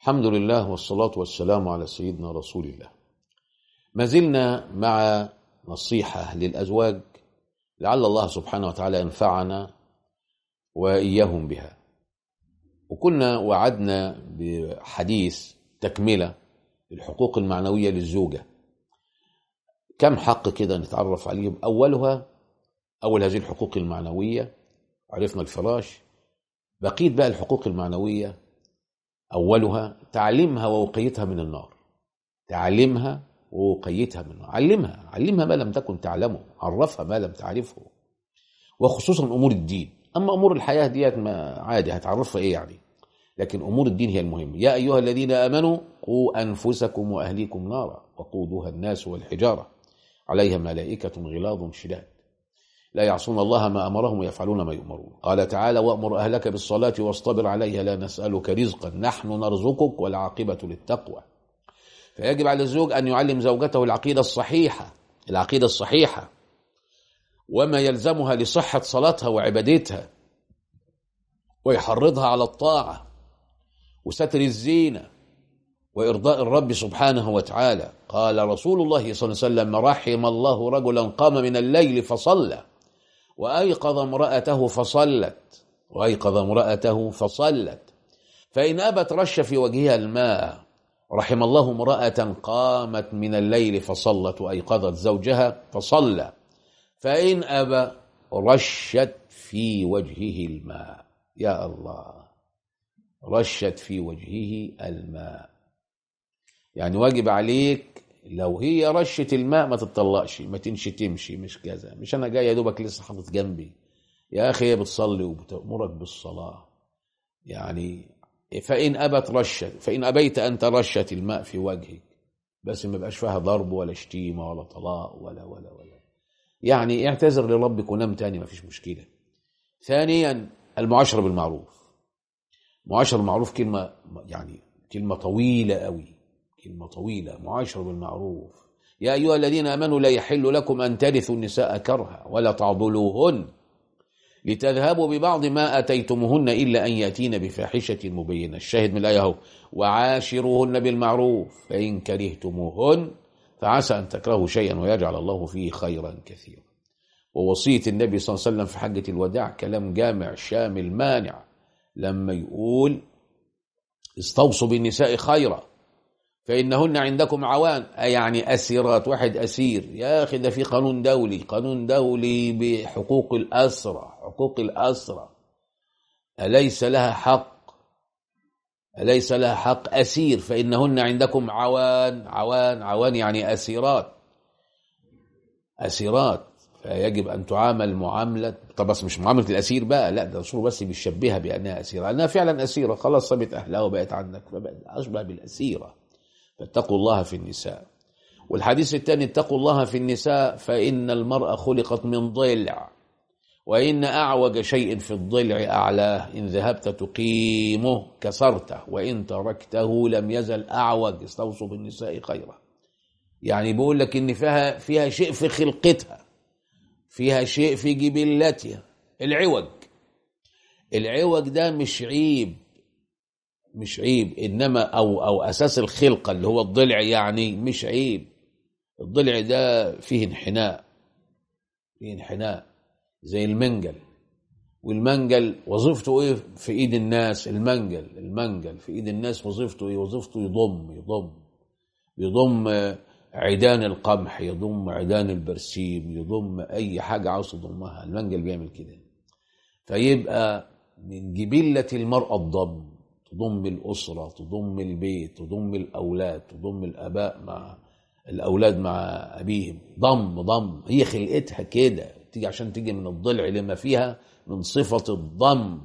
الحمد لله والصلاة والسلام على سيدنا رسول الله. ما زلنا مع نصيحة للأزواج لعل الله سبحانه وتعالى ينفعنا وإياهم بها. وكنا وعدنا بحديث تكملة الحقوق المعنوية للزوجة. كم حق كده نتعرف عليهم أولها أول هذه الحقوق المعنوية عرفنا الفراش. بقيت بقى الحقوق المعنوية أولها تعليمها ووقيتها من النار. تعليمها ووقيتها من النار. علمها علمها ما لم تكن تعلمه عرفها ما لم تعرفه. وخصوصا أمور الدين. أما أمور الحياة ديت ما عادي هتعرفها إيه يعني؟ لكن أمور الدين هي المهمة يا أيها الذين آمنوا قوا أنفسكم وأهليكم نارا وقودها الناس والحجارة. عليها ملائكة غلاظ شداد. لا يعصون الله ما أمرهم ويفعلون ما يؤمرون. قال تعالى وأمر أهلك بالصلاة واصطبر عليها لا نسألك رزقا. نحن نرزقك والعاقبة للتقوى. فيجب على الزوج أن يعلم زوجته العقيدة الصحيحة العقيدة الصحيحة وما يلزمها لصحة صلاتها وعبادتها ويحرضها على الطاعة وستر الزينة وإرضاء الرب سبحانه وتعالى. قال رسول الله صلى الله عليه وسلم رحم الله رجلا قام من الليل فصلى. وأيقظ امرأته فصلت وأيقظ امرأته فصلت. فإن أبت رش في وجهها الماء رحم الله امرأة قامت من الليل فصلت وأيقظت زوجها فصلى. فإن أبى رشت في وجهه الماء. يا الله رشت في وجهه الماء. يعني واجب عليك لو هي رشت الماء ما تطلقش ما تنشتمش مش كذا مش أنا جاي يا دوبك لسه حاطط جنبي. يا أخي هي بتصلي وبتأمرك بالصلاة. يعني فإن أبت رشت فإن أبيت أن ترشت الماء في وجهك بس ما بقاش فيها ضرب ولا شتيمة ولا طلاق ولا ولا ولا. يعني اعتذر لربك ونام تاني ما فيش مشكلة. ثانيا المعاشرة بالمعروف. معاشرة بالمعروف كلمة يعني كلمة طويلة قوي كلمة طويلة معاشرة بالمعروف. يا أيها الذين آمنوا لا يحل لكم أن ترثوا النساء كرها ولا تعضلوهن لتذهبوا ببعض ما أتيتموهن إلا أن يأتين بفاحشة مبينة. الشاهد من الآية هو وعاشروهن بالمعروف فإن كرهتموهن فعسى أن تكرهوا شيئا ويجعل الله فيه خيرا كثيرا. ووصية النبي صلى الله عليه وسلم في حجة الوداع كلام جامع شامل مانع. لما يقول استوصوا بالنساء خيرا. فإنهن عندكم عوان. يعني أسيرات. واحد أسير. يا أخي ده في قانون دولي. قانون دولي بحقوق الأسرة. حقوق الأسرة. أليس لها حق؟ أليس لها حق أسير؟ فإنهن عندكم عوان. عوان. عوان يعني أسيرات. أسيرات. فيجب أن تعامل معاملة. طب بس مش معاملة الأسير بقى. لا ده الرسول بس بيشبهها بأنها أسيرة. أنها فعلا أسيرة. خلاص سابت أهلها وبقت عندك. فبقت أشبه بالأسيرة. فاتقوا الله في النساء. والحديث الثاني اتقوا الله في النساء فإن المرأة خلقت من ضلع وإن أعوج شيء في الضلع أعلاه إن ذهبت تقيمه كسرته وإن تركته لم يزل أعوج. استوصوا بالنساء خيرا. يعني بيقول لك إن فيها فيها شيء في خلقتها فيها شيء في جبلتها. العوج. العوج ده مش عيب. مش عيب إنما أو أو أساس الخلقة اللي هو الضلع يعني مش عيب. الضلع ده فيه انحناء فيه انحناء زي المنجل. والمنجل وظيفته إيه في إيد الناس؟ المنجل المنجل في إيد الناس وظيفته إيه؟ وظيفته يضم يضم يضم عيدان القمح يضم عيدان البرسيم يضم أي حاجة عاوز تضمها. المنجل بيعمل كده. فيبقى من جبلة المرأة الضم. تضم الأسرة تضم البيت تضم الأولاد تضم الآباء مع الأولاد مع أبيهم. ضم ضم. هي خلقتها كده. تيجي عشان تيجي من الضلع لما فيها من صفة الضم.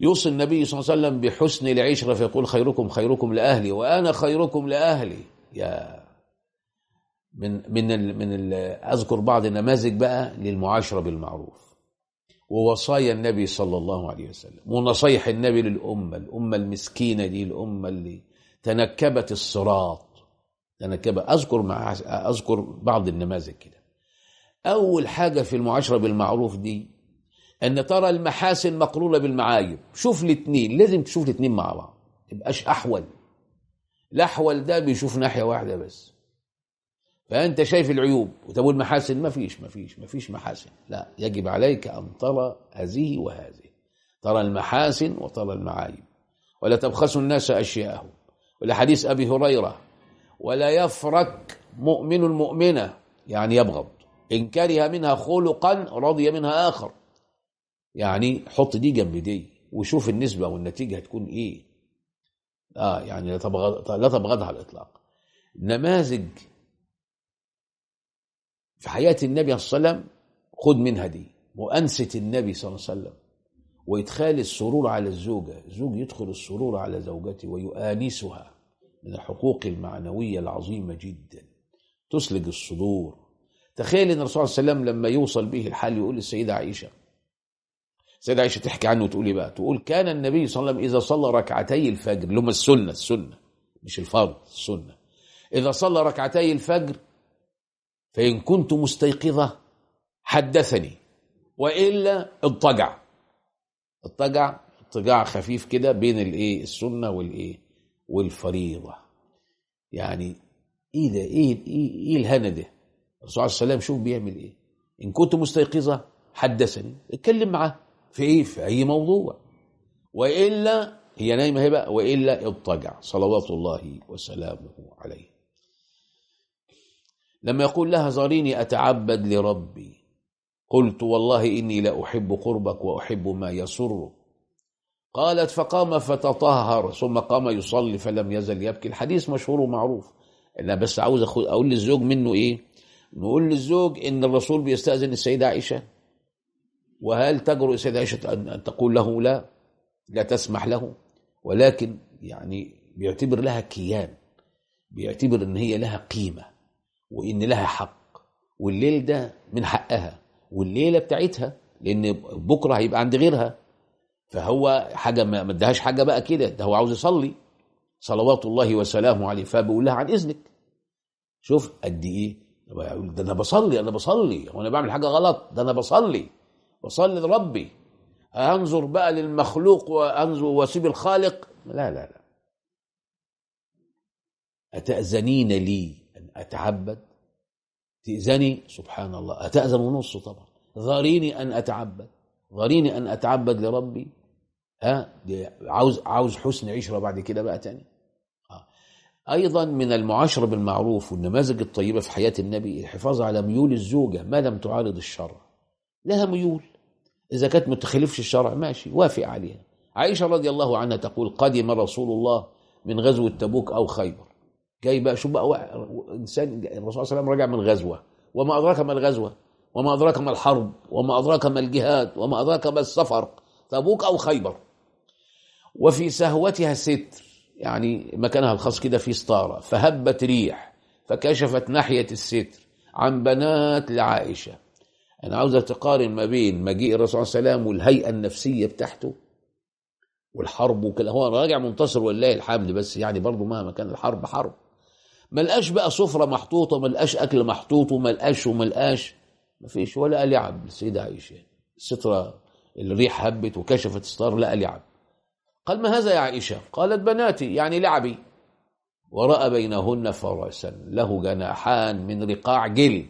يوصي النبي صلى الله عليه وسلم بحسن العشرة فيقول خيركم خيركم لأهلي وأنا خيركم لأهلي. يا من من ال من ال أذكر بعض النماذج بقى للمعاشرة بالمعروف. ووصايا النبي صلى الله عليه وسلم ونصيح النبي للأمة الأمة المسكينة دي الأمة اللي تنكبت الصراط تنكبت أذكر مع أذكر بعض النماذج كده. أول حاجة في المعاشرة بالمعروف دي أن ترى المحاسن مقرونة بالمعايب. شوف الاثنين لازم تشوف الاثنين مع بعض تبقاش أحول. الأحول ده بيشوف ناحية واحدة بس. فأنت شايف العيوب وتقول المحاسن ما فيش ما فيش ما فيش محاسن. لا يجب عليك أن ترى هذه وهذه. ترى المحاسن وترى المعايب. ولا تبخسوا الناس أشياءهم. ولحديث أبي هريرة ولا يفرك مؤمن المؤمنة يعني يبغض. إن كره منها خلقا رضي منها آخر. يعني حط دي جنب دي وشوف النسبة والنتيجة هتكون إيه. آه يعني لا لا تبغضها على الإطلاق. نماذج في حياة النبي صلى الله عليه وسلم خذ منها دي. مؤنسه النبي صلى الله عليه وسلم. وإدخال السرور على الزوجة. الزوج يدخل السرور على زوجته ويؤانسها من الحقوق المعنوية العظيمة جدا. تسلج الصدور. تخيل إن الرسول صلى الله عليه وسلم لما يوصل به الحال يقول للسيدة عائشة السيده عائشة تحكي عنه وتقول بقى تقول كان النبي صلى الله عليه وسلم إذا صلى ركعتي الفجر اللي هم السنة السنة مش الفرض السنة. إذا صلى ركعتي الفجر فإن كنت مستيقظة حدثني وإلا اضطجع. اضطجع اضطجاع خفيف كده بين الإيه؟ السنة والإيه؟ والفريضة. يعني إيه ده؟ إيه إيه, إيه الهنا ده؟ الرسول عليه السلام شوف بيعمل إيه. إن كنت مستيقظة حدثني. اتكلم معاه في إيه؟ في أي موضوع. وإلا هي نايمة هي بقى وإلا اضطجع. صلوات الله وسلامه عليه. لما يقول لها زاريني أتعبد لربي. قلت والله إني لأحب قربك وأحب ما يسرك. قالت فقام فتطهر ثم قام يصلي فلم يزل يبكي. الحديث مشهور ومعروف. أنا بس عاوز أقول للزوج منه إيه؟ نقول للزوج إن الرسول بيستأذن السيدة عائشة. وهل تجرؤ السيدة عائشة أن تقول له لا؟ لا تسمح له. ولكن يعني بيعتبر لها كيان. بيعتبر إن هي لها قيمة. وإن لها حق. والليل ده من حقها. والليلة بتاعتها لأن بكرة هيبقى عند غيرها. فهو حاجة ما ادهاش حاجة بقى كده. ده هو عاوز يصلي. صلوات الله وسلامه عليه. فبقول لها عن إذنك. شوف قد إيه. ده أنا بصلي أنا بصلي. هو أنا بعمل حاجة غلط؟ ده أنا بصلي. بصلي لربي. أنظر بقى للمخلوق وأنظر واسيب الخالق. لا لا لا. أتأذنين لي؟ أتعبد؟ تأذني؟ سبحان الله. أتأذن ونص طبعا. ذريني أن أتعبد. ذريني أن أتعبد لربي. ها؟ دي عاوز عاوز حسن عشرة بعد كده بقى تاني. آه. أيضا من المعاشرة بالمعروف والنماذج الطيبة في حياة النبي الحفاظ على ميول الزوجة ما لم تعارض الشرع. لها ميول. إذا كانت ما تخالفش الشرع ماشي وافق عليها. عائشة رضي الله عنها تقول قدم رسول الله من غزوة تبوك أو خيبر. جاي بقى شوف بقى إنسان الرسول صلى الله عليه وسلم رجع من غزوة. وما أدراك ما الغزوة وما أدراك ما الحرب وما أدراك ما الجهاد وما أدراك ما السفر تبوك أو خيبر. وفي سهوتها ستر يعني مكانها الخاص كده في ستارة فهبت ريح فكشفت ناحية الستر عن بنات لعائشة أنا عاوزة تقارن ما بين مجيء الرسول صلى الله عليه وسلم والهيئة النفسية بتاعته والحرب وكده. هو راجع منتصر ولله الحمد بس يعني برضه مهما كان الحرب حرب. ما لقاش بقى سفرة محطوطة ما لقاش أكل محطوط وما لقاش وما لقاش ما فيش ولا لعب السيدة عائشة. السترة الريح هبت وكشفت ستار لا لعب قال ما هذا يا عائشة؟ قالت بناتي يعني لعبي. ورأى بينهن فرسا له جناحان من رقاع جلد.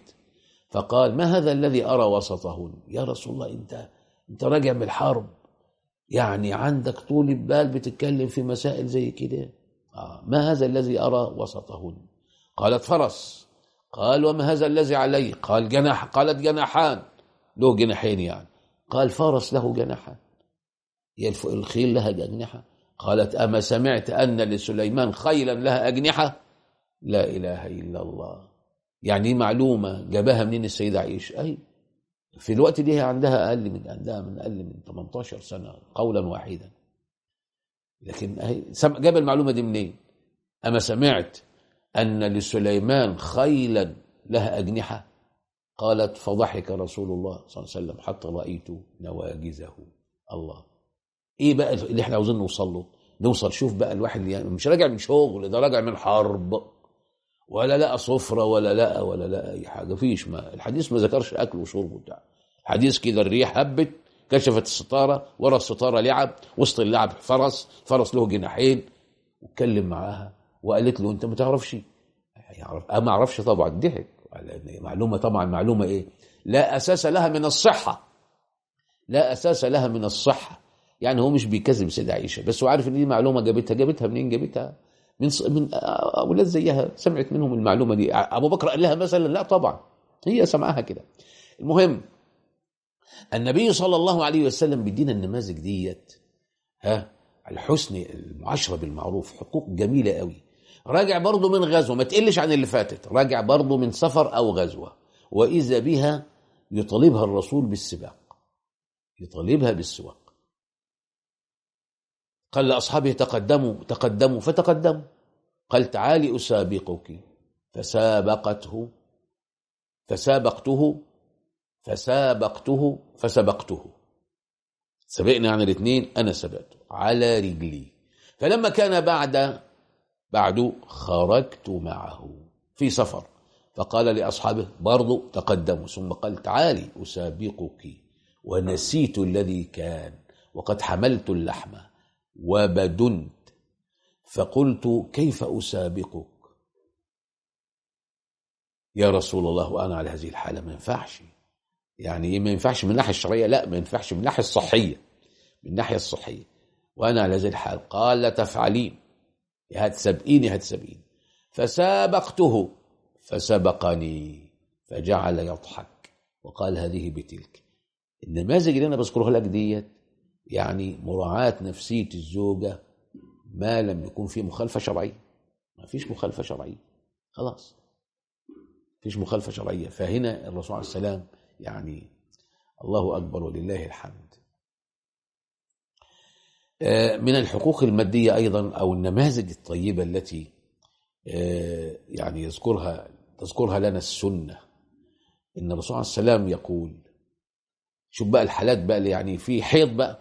فقال ما هذا الذي أرى وسطهن؟ يا رسول الله أنت أنت راجع من الحرب. يعني عندك طول البال بتتكلم في مسائل زي كده؟ آه ما هذا الذي أرى وسطهن؟ قالت فرس. قال وما هذا الذي عليه قال جناح قالت جناحان. له جناحين يعني. قال فرس له جناحان. هي الخيل لها أجنحة قالت أما سمعت أن لسليمان خيلا لها أجنحة؟ لا إله إلا الله. يعني معلومة جابها منين السيدة عائشة؟ أي. في الوقت دي عندها أقل من عندها من أقل من 18 سنة قولا واحدا. لكن جاب المعلومة دي منين؟ أما سمعت أن لسليمان خيلا لها أجنحة؟ قالت فضحك رسول الله صلى الله عليه وسلم حتى رأيت نواجزه الله. إيه بقى اللي إحنا عاوزين نوصل له؟ نوصل شوف بقى الواحد يعني مش راجع من شغل ده راجع من حرب. ولا لقى سفرة ولا لقى ولا لقى أي حاجة. فيش ما الحديث ما ذكرش أكل وشرب وبتاع. الحديث كده الريح هبت كشفت الستارة ورا الستارة لعب وسط اللعب فرس فرس له جناحين واتكلم معاها. وقالت له أنت ما تعرفش. يعرف أه ما أعرفش طبعا. ضحك. معلومة طبعا معلومة إيه؟ لا أساس لها من الصحة. لا أساس لها من الصحة. يعني هو مش بيكذب سيدة عائشة بس هو عارف إن دي معلومة جابتها. جابتها منين؟ جابتها من. من أولاد زيها. سمعت منهم المعلومة دي. أبو بكر قال لها مثلا لا طبعا. هي سمعها كده. المهم النبي صلى الله عليه وسلم بيدينا النماذج ديت ها الحسن المعاشرة بالمعروف حقوق جميلة قوي. راجع برضه من غزوة ما تقلش عن اللي فاتت راجع برضه من سفر أو غزوة. وإذا بها يطالبها الرسول بالسباق. يطالبها بالسواق قال لأصحابه تقدموا تقدموا فتقدموا. قال تعالي أسابقك. فسابقته فسابقته فسابقته فسبقته. سبقنا عن الاثنين أنا سبقته. على رجلي. فلما كان بعد بعد خرجت معه في سفر. فقال لأصحابه برضو تقدموا. ثم قال تعالي أسابقك ونسيت الذي كان وقد حملت اللحم وبدنت. فقلت كيف أسابقك؟ يا رسول الله وأنا على هذه الحالة ما ينفعش. يعني ما ينفعش؟ من الناحية الشرعية؟ لا ما ينفعش. من الناحية الصحية. من الناحية الصحية. وأنا على هذه الحال قال لا هتسبقيني هتسبقيني فسابقته فسبقني فجعل يضحك. وقال هذه بتلك. النماذج اللي أنا بذكرها لك ديت يعني مراعاة نفسية الزوجة ما لم يكون في مخالفة شرعية. ما فيش مخالفة شرعية. خلاص. فيش مخالفة شرعية. فهنا الرسول عليه السلام يعني الله أكبر ولله الحمد. من الحقوق المادية أيضا أو النماذج الطيبة التي يعني يذكرها تذكرها لنا السنة. إن الرسول عليه السلام يقول شوف بقى الحالات بقى اللي يعني في حيض بقى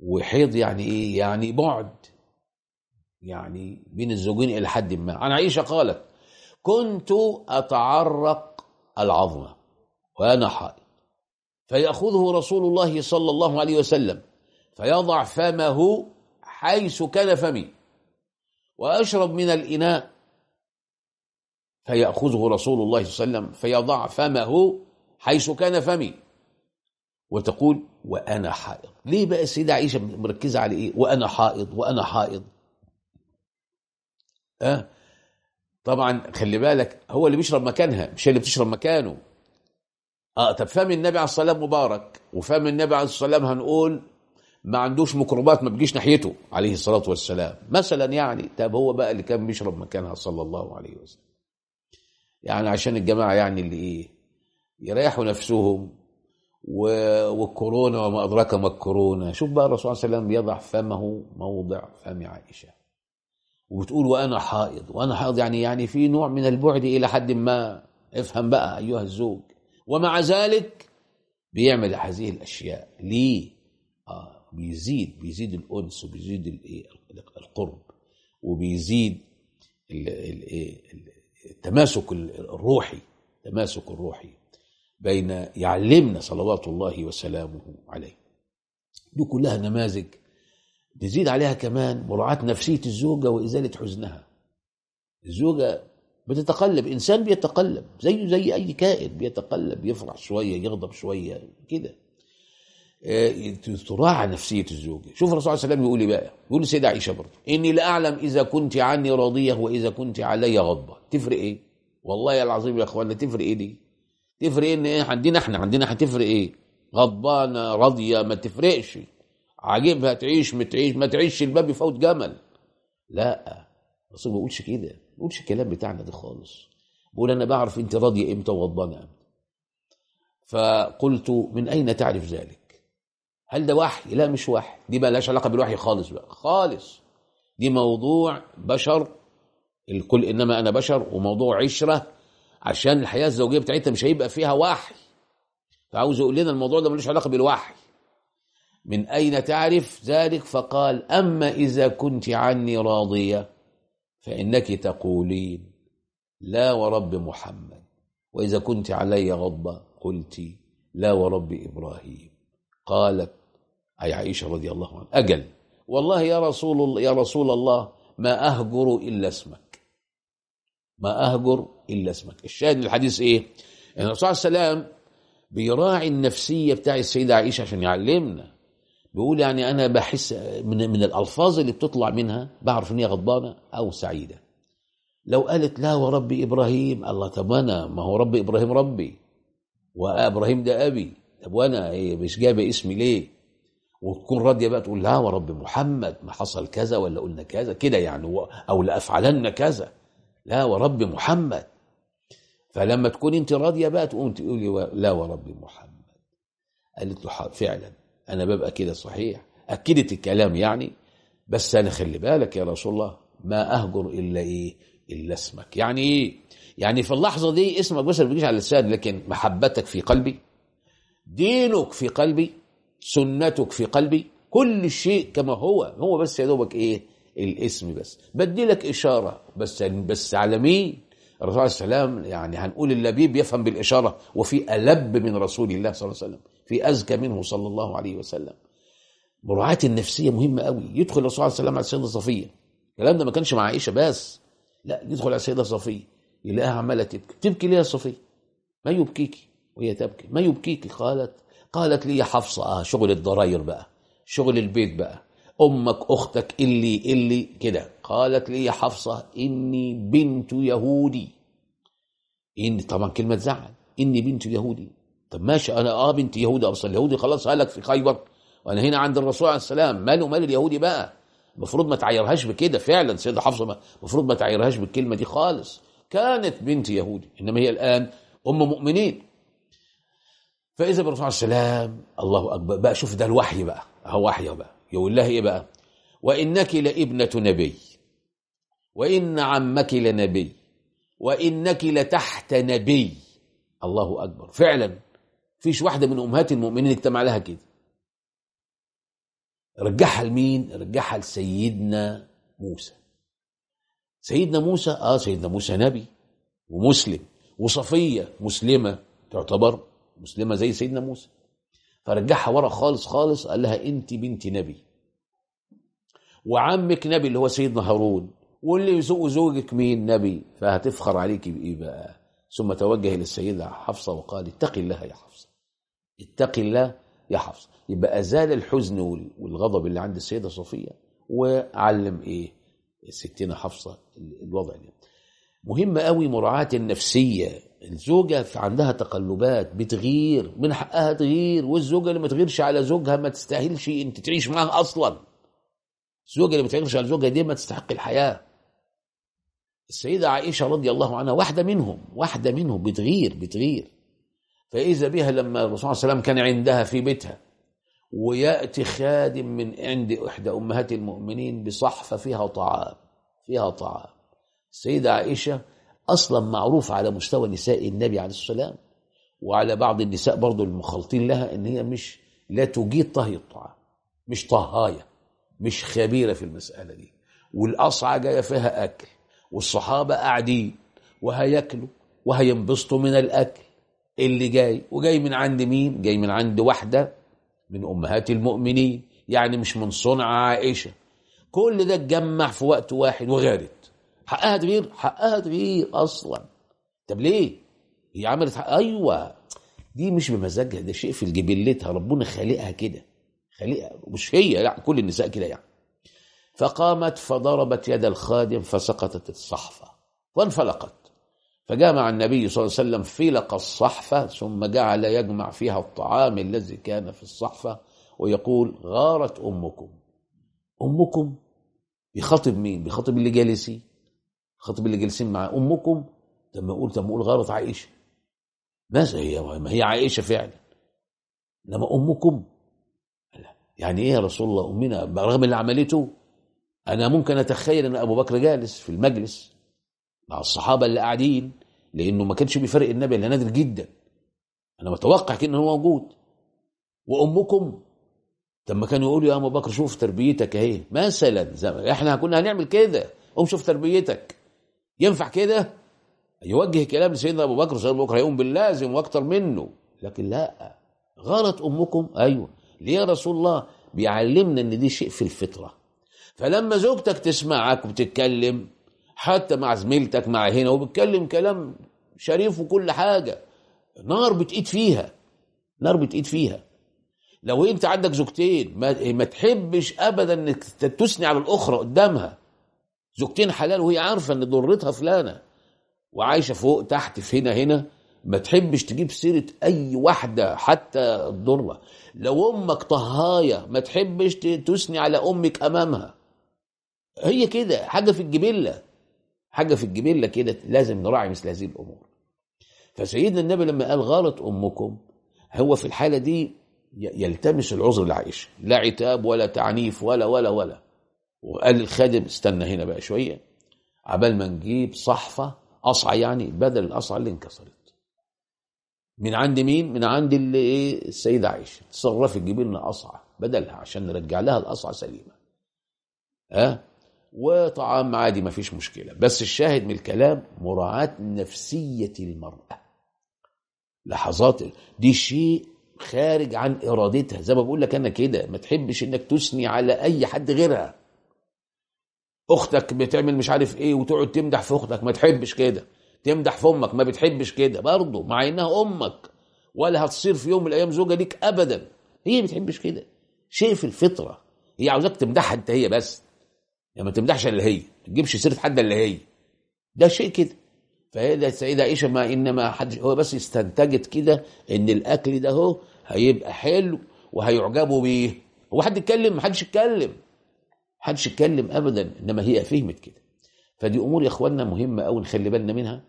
وحيض يعني إيه؟ يعني بعد يعني بين الزوجين إلى حد ما. عن عائشة قالت كنت أتعرق العظمة وأنا حائض فيأخذه رسول الله صلى الله عليه وسلم. فيضع فمه حيث كان فمي وأشرب من الإناء فيأخذه رسول الله صلى الله عليه وسلم فيضع فمه حيث كان فمي وتقول وأنا حائض. ليه بقى السيده عائشة مركزة على إيه؟ وأنا حائض وأنا حائض. أه؟ طبعا خلي بالك هو اللي بيشرب مكانها مش اللي بتشرب مكانه. آه طب فم النبي عليه الصلاة والسلام مبارك وفم النبي عليه الصلاة والسلام هنقول ما عندوش ميكروبات ما بتجيش ناحيته عليه الصلاة والسلام. مثلا يعني طب هو بقى اللي كان بيشرب مكانها صلى الله عليه وسلم. يعني عشان الجماعة يعني اللي إيه يريحوا نفسهم والكورونا وما أدراك ما الكورونا. شوف بقى الرسول صلى الله عليه وسلم يضع فمه موضع فم عائشة. وبتقول وأنا حائض. وأنا حائض يعني يعني في نوع من البعد إلى حد ما. افهم بقى أيها الزوج. ومع ذلك بيعمل هذه الأشياء. ليه؟ آه بيزيد بيزيد الأنس وبيزيد الإيه القرب وبيزيد التماسك الروحي التماسك الروحي بين يعلمنا صلوات الله وسلامه عليه. دي كلها نماذج نزيد عليها كمان مراعاة نفسية الزوجة وإزالة حزنها. الزوجة بتتقلب إنسان بيتقلب زيه زي أي كائن بيتقلب يفرح شوية يغضب شوية كده. تراعى نفسية الزوجة شوف الرسول صلى الله عليه وسلم يقول لي بقى؟ يقول لسيدة عائشة برضه إني لأعلم إذا كنت عني راضية وإذا كنت علي غضبة. تفرق إيه؟ والله العظيم يا أخوانا تفرق إيه دي؟ تفرق إيه إن إيه عندنا إحنا؟ عندنا هتفرق إيه؟ غضبانة راضية ما تفرقش. عاجبها تعيش ما تعيش ما تعيش الباب يفوت جمل. لا الرسول ما بيقولش كده ما بيقولش الكلام بتاعنا ده خالص. بقول أنا بعرف أنت راضية إمتى وغضبانة إمتى. فقلت من أين تعرف ذلك؟ هل ده وحي؟ لا مش وحي. دي ما لهاش علاقة بالوحي خالص بقى. خالص. دي موضوع بشر. الكل إنما أنا بشر وموضوع عشرة. عشان الحياة الزوجية بتاعتها مش هيبقى فيها وحي. فعاوز يقول لنا الموضوع ده ملوش علاقة بالوحي. من أين تعرف ذلك؟ فقال أما إذا كنت عني راضية فإنك تقولين لا ورب محمد. وإذا كنت علي غضبة قلت لا ورب إبراهيم. قالت أي عائشة رضي الله عنها. أجل. والله يا رسول يا رسول الله ما أهجر إلا اسمك. ما أهجر إلا اسمك. الشاهد من الحديث إيه؟ إن الرسول صلى الله عليه وسلم بيراعي النفسية بتاع السيدة عائشة عشان يعلمنا. بيقول يعني أنا بحس من, من الألفاظ اللي بتطلع منها بعرف إن هي غضبانة أو سعيدة. لو قالت لا وربي إبراهيم الله طب أنا ما هو ربي إبراهيم ربي. وإبراهيم ده أبي. طب وأنا؟ إيه مش جايبة اسمي ليه؟ وتكون راضية بقى تقول لا ورب محمد ما حصل كذا ولا قلنا كذا كده يعني أو لأفعلن كذا. لا ورب محمد. فلما تكون أنت راضية بقى تقوم تقولي لا ورب محمد. قالت له "حاضر، فعلا أنا ببقى كده صحيح. أكدت الكلام يعني بس أنا خلي بالك يا رسول الله ما أهجر إلا إيه؟ إلا اسمك. يعني إيه؟ يعني في اللحظة دي اسمك بس ما بيجيش على اللسان لكن محبتك في قلبي دينك في قلبي سنتك في قلبي. كل شيء كما هو هو بس يا دوبك إيه؟ الاسم بس. بدي لك إشارة بس بس على مين الرسول عليه السلام يعني هنقول اللبيب يفهم بالإشارة. وفي ألب من رسول الله صلى الله عليه وسلم في أزكى منه صلى الله عليه وسلم. مراعاة النفسية مهمة قوي يدخل الرسول عليه السلام على السيده صفية. الكلام ده ما كانش مع عائشة بس. لا يدخل على السيده صفية. يلاقيها عماله تبكي تبكي ليه يا صفية؟ ما يبكيك وهي تبكي. ما يبكيك قالت قالت لي يا حفصة آه شغل الضراير بقى شغل البيت بقى. أمك أختك اللي اللي كده. قالت لي يا حفصة إني بنت يهودي. إني طبعا كلمة زعل إني بنت يهودي. طب ماشي أنا آه بنت يهودي أصل اليهودي خلاص هلك في خيبر. وأنا هنا عند الرسول عليه السلام ماله مال اليهودي بقى؟ المفروض ما تعيرهاش بكده فعلا سيدة حفصة المفروض ما تعيرهاش بالكلمة دي خالص. كانت بنت يهودي إنما هي الآن أم مؤمنين. فإذا بالرسول عليه السلام الله أكبر بقى شوف ده الوحي بقى هو وحي بقى يقول لها إيه بقى؟ وإنك لابنة نبي وإن عمك لنبي وإنك لتحت نبي. الله أكبر. فعلا فيش واحدة من أمهات المؤمنين اجتمع لها كده. رجعها لمين؟ رجعها لسيدنا موسى. سيدنا موسى آه سيدنا موسى نبي ومسلم وصفية مسلمة تعتبر مسلمة زي سيدنا موسى. فرجعها ورا خالص خالص قال لها أنت بنت نبي. وعمك نبي اللي هو سيدنا هارون واللي يسوق زوجك مين نبي؟ فهتفخر عليك بإيه بقى؟ ثم توجه إلى السيدة حفصة وقال اتقي الله يا حفصة. اتقي الله يا حفصة. يبقى أزال الحزن وال- والغضب اللي عند السيدة صفيه وعلم إيه؟ ستنا حفصة الوضع ده. مهم قوي مراعاة النفسية. الزوجة في عندها تقلبات بتغير من حقها تغير والزوجة اللي ما تغيرش على زوجها ما تستاهلش انت تعيش معاها أصلا. الزوجة اللي ما تغيرش على زوجها دي ما تستحق الحياة. السيدة عائشة رضي الله عنها واحدة منهم واحدة منهم بتغير بتغير. فإذا بها لما الرسول صلى الله عليه وسلم كان عندها في بيتها ويأتي خادم من عند إحدى أمهات المؤمنين بصحفة فيها طعام فيها طعام. السيدة عائشة أصلا معروف على مستوى نساء النبي عليه والسلام وعلى بعض النساء برضو المخلطين لها إن هي مش لا تجيد طهي الطعام مش طهاية مش خبيرة في المسألة دي. والقصعة جاية فيها أكل والصحابة قاعدين وهياكلوا وهينبسطوا من الأكل اللي جاي. وجاي من عند مين؟ جاي من عند واحدة من أمهات المؤمنين يعني مش من صنع عائشة. كل ده اتجمع في وقت واحد وغارت. حقها تغير حقها تغير أصلا. طب ليه؟ هي عملت حق أيوه. دي مش بمزاجها ده شيء في جبلتها ربنا خالقها كده. خالقها مش هي يعني كل النساء كده يعني. فقامت فضربت يد الخادم فسقطت الصحفة. وانفلقت. فجمع النبي صلى الله عليه وسلم فلق الصحفة ثم جعل يجمع فيها الطعام الذي كان في الصحفة ويقول غارت أمكم. أمكم بيخاطب مين؟ بيخاطب اللي جالسين خاطب اللي جالسين مع أمكم طب ما أقول طب ما أقول غلط عائشة. ماذا هي؟ ما هي عائشة فعلا. إنما أمكم. يعني إيه يا رسول الله؟ أمنا برغم اللي عملته أنا ممكن أتخيل إن أبو بكر جالس في المجلس مع الصحابة اللي قاعدين لأنه ما كانش بيفرق النبي إلا نادر جدا. أنا متوقع كده هو موجود. وأمكم طب ما كانوا يقولوا يا أبو بكر شوف تربيتك أهي. مثلا إحنا كنا هنعمل كده قوم شوف تربيتك. ينفع كده؟ يوجه كلام لسيدنا أبو بكر سيدنا أبو بكر هيقوم باللازم وأكتر منه. لكن لا. غلط أمكم. أيوه. ليه يا رسول الله بيعلمنا إن دي شيء في الفطرة. فلما زوجتك تسمعك وبتتكلم حتى مع زميلتك مع هنا وبتكلم كلام شريف وكل حاجة نار بتقيد فيها. نار بتقيد فيها. لو أنت عندك زوجتين ما تحبش ابدا إنك تثني على الاخرى قدامها. زوجتين حلال وهي عارفة إن ضرتها فلانة. وعايشة فوق تحت في هنا هنا. ما تحبش تجيب سيرة أي واحدة حتى الضرة. لو أمك طهاية ما تحبش تثني على أمك أمامها. هي كده حاجة في الجبلة. حاجة في الجبلة كده لازم نراعي مثل هذه الأمور. فسيدنا النبي لما قال غلط أمكم هو في الحالة دي يلتمس العذر لعائشة. لا عتاب ولا تعنيف ولا ولا ولا. وقال للخادم استنى هنا بقى شوية عبال ما نجيب صحفة قصعه يعني بدل القصعه اللي انكسرت. من عند مين؟ من عند اللي إيه؟ السيدة عائشة. تصرفي تجيبي لنا قصعه بدلها عشان نرجع لها القصعه سليمة. ها؟ أه؟ وطعام عادي ما فيش مشكلة. بس الشاهد من الكلام مراعاة نفسية المرأة. لحظات دي شيء خارج عن إرادتها. زي ما بقول لك أنا كده ما تحبش إنك تثني على أي حد غيرها. أختك بتعمل مش عارف إيه وتقعد تمدح في أختك ما تحبش كده. تمدح في أمك ما بتحبش كده. برضه مع إنها أمك ولا هتصير في يوم من الأيام زوجة ليك ابدا. هي ما بتحبش كده. شيء في الفطرة هي عاوزاك تمدحها أنت هي بس. يعني ما تمدحش إلا هي ما تجيبش سيرة حد إلا هي. ده شيء كده. فهي ده السيده عائشة ما إنما حد هو بس استنتجت كده إن الأكل ده هو هيبقى حلو وهيعجبوا بيه. هو حد يتكلم؟ محدش يتكلم. محدش يتكلم ابدا إنما هي فهمت كده. فدي أمور يا إخواننا مهمة قوي نخلي بالنا منها.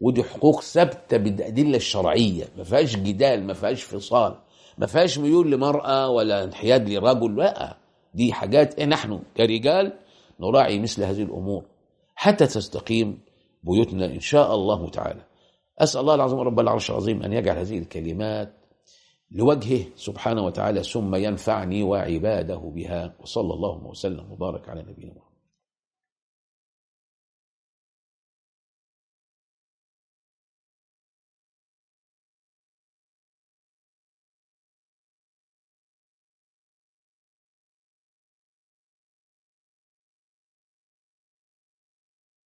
ودي حقوق ثابتة بالأدلة الشرعية. ما فيهاش جدال ما فيهاش فصال. ما فيهاش ميول لمرأة ولا انحياد لرجل. لا دي حاجات نحن كرجال نراعي مثل هذه الأمور. حتى تستقيم بيوتنا إن شاء الله تعالى. أسأل الله العظيم رب العرش العظيم أن يجعل هذه الكلمات لوجهه سبحانه وتعالى ثم ينفعني وعباده بها. وصلى الله وسلم وبارك على نبينا محمد.